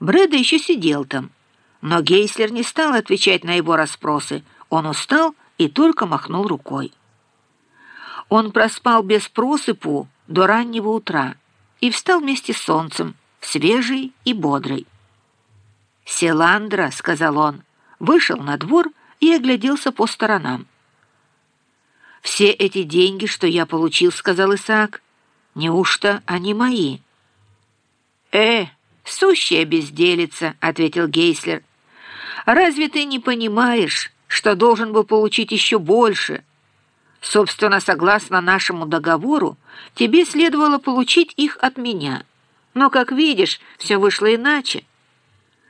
Брэда еще сидел там, но Гейслер не стал отвечать на его расспросы. Он устал и только махнул рукой. Он проспал без просыпу до раннего утра и встал вместе с солнцем, свежий и бодрый. «Селандра», — сказал он, вышел на двор и огляделся по сторонам. «Все эти деньги, что я получил, — сказал Исаак, — неужто они мои?» «Э, сущая безделица», — ответил Гейслер. «Разве ты не понимаешь, что должен был получить еще больше? Собственно, согласно нашему договору, тебе следовало получить их от меня. Но, как видишь, все вышло иначе.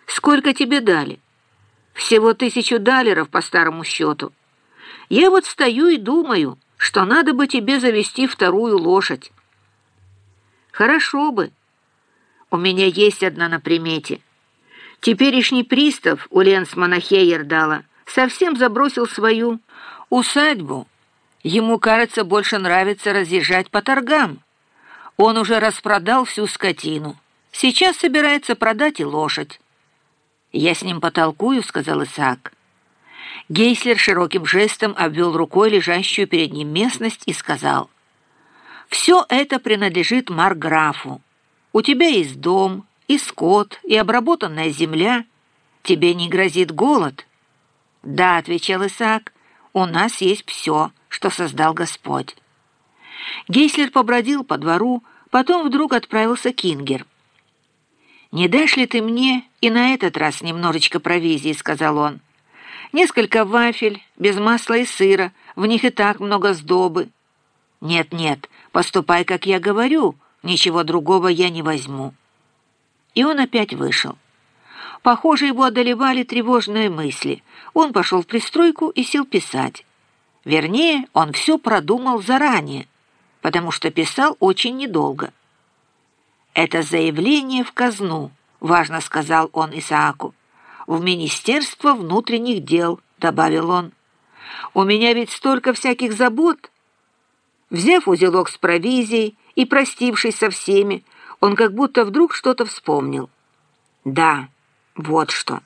Сколько тебе дали?» Всего тысячу далеров по старому счету. Я вот стою и думаю, что надо бы тебе завести вторую лошадь. Хорошо бы. У меня есть одна на примете. Теперешний пристав у Ленсмана Хейердала совсем забросил свою усадьбу. Ему, кажется, больше нравится разъезжать по торгам. Он уже распродал всю скотину. Сейчас собирается продать и лошадь. «Я с ним потолкую», — сказал Исаак. Гейслер широким жестом обвел рукой лежащую перед ним местность и сказал, «Все это принадлежит Марграфу. У тебя есть дом, и скот, и обработанная земля. Тебе не грозит голод?» «Да», — отвечал Исаак, — «у нас есть все, что создал Господь». Гейслер побродил по двору, потом вдруг отправился Кингер. «Не дашь ли ты мне и на этот раз немножечко провизии?» — сказал он. «Несколько вафель, без масла и сыра, в них и так много сдобы». «Нет-нет, поступай, как я говорю, ничего другого я не возьму». И он опять вышел. Похоже, его одолевали тревожные мысли. Он пошел в пристройку и сел писать. Вернее, он все продумал заранее, потому что писал очень недолго. «Это заявление в казну», — важно сказал он Исааку. «В Министерство внутренних дел», — добавил он. «У меня ведь столько всяких забот». Взяв узелок с провизией и простившись со всеми, он как будто вдруг что-то вспомнил. «Да, вот что.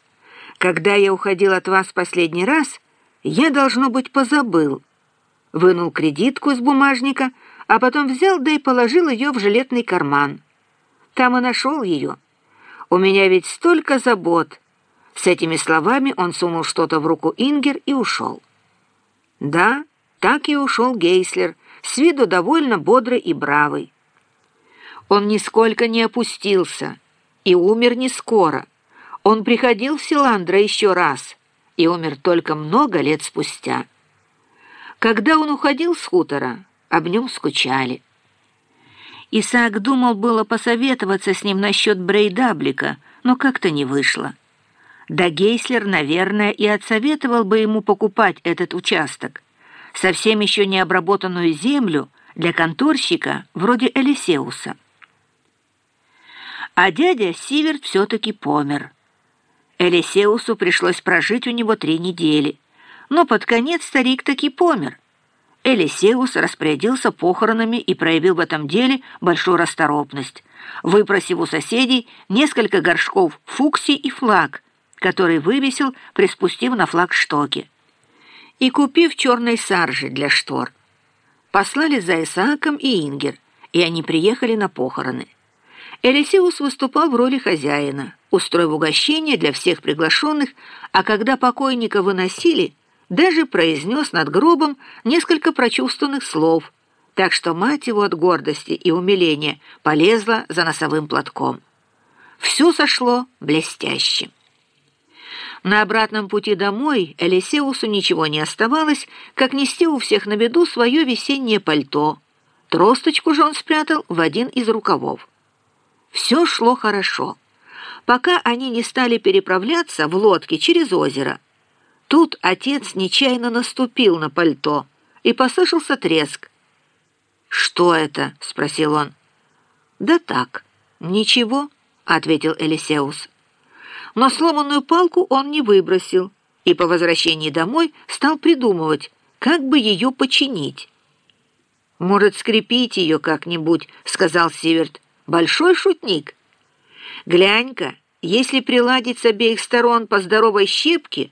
Когда я уходил от вас последний раз, я, должно быть, позабыл». Вынул кредитку из бумажника, а потом взял да и положил ее в жилетный карман. Там и нашел ее. У меня ведь столько забот. С этими словами он сунул что-то в руку Ингер и ушел. Да, так и ушел Гейслер, с виду довольно бодрый и бравый. Он нисколько не опустился и умер не скоро. Он приходил в Селланро еще раз и умер только много лет спустя. Когда он уходил с хутора, об нем скучали. Исаак думал было посоветоваться с ним насчет Брейдаблика, но как-то не вышло. Да Гейслер, наверное, и отсоветовал бы ему покупать этот участок. Совсем еще не обработанную землю для конторщика вроде Элисеуса. А дядя Сиверт все-таки помер. Элисеусу пришлось прожить у него три недели, но под конец старик таки помер. Элисеус распорядился похоронами и проявил в этом деле большую расторопность, выпросив у соседей несколько горшков фукси и флаг, который вывесил, приспустив на флаг штоки, и купив черной саржи для штор. Послали за Исааком и Ингер, и они приехали на похороны. Элисеус выступал в роли хозяина, устроив угощение для всех приглашенных, а когда покойника выносили – даже произнес над гробом несколько прочувственных слов, так что мать его от гордости и умиления полезла за носовым платком. Все сошло блестяще. На обратном пути домой Элисеусу ничего не оставалось, как нести у всех на виду свое весеннее пальто. Тросточку же он спрятал в один из рукавов. Все шло хорошо, пока они не стали переправляться в лодке через озеро. Тут отец нечаянно наступил на пальто, и послышался треск. «Что это?» — спросил он. «Да так, ничего», — ответил Элисеус. Но сломанную палку он не выбросил, и по возвращении домой стал придумывать, как бы ее починить. «Может, скрепить ее как-нибудь», — сказал Сиверт. «Большой шутник». «Глянь-ка, Если приладить с обеих сторон по здоровой щепке,